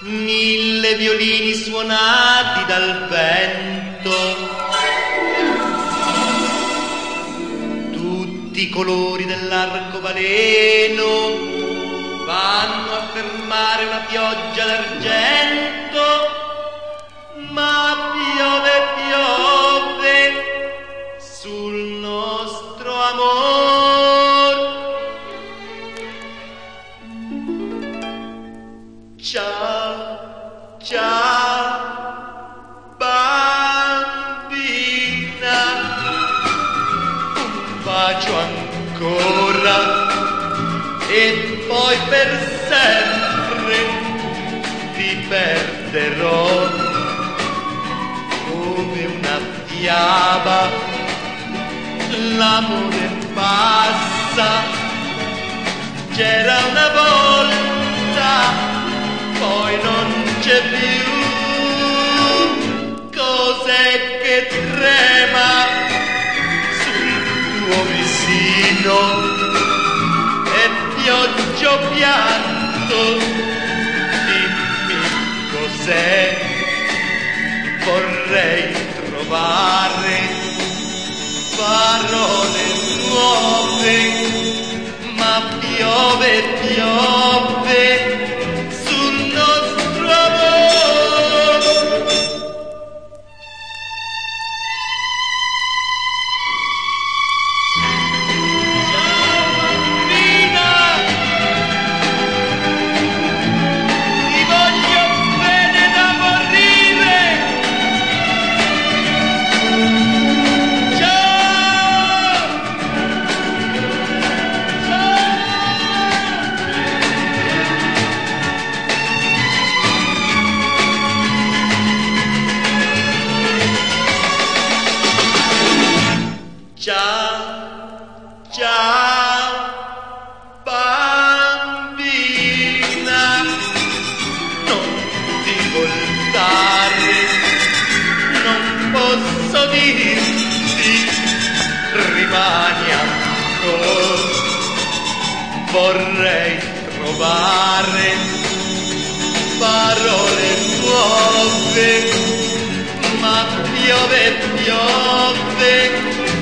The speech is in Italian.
mille violini suonati dal vento, tutti i colori dell'arcobaleno vanno a fermare una pioggia d'argento, ma piove, piove sul nostro amor. Ciao, e poi per sempre ti perderò come una fiaba. L'amore passa, c'era una volta, c'è più. Cos'è che trema sul tuo visino? E pioggia pianto, dimmi cos'è. Vorrei trovare parole nuove, ma piove, piove Ciao, ciao, bambina, non ti voltare, non posso dirti, rimani ancora, vorrei trovare parole nuove, ma piove, piove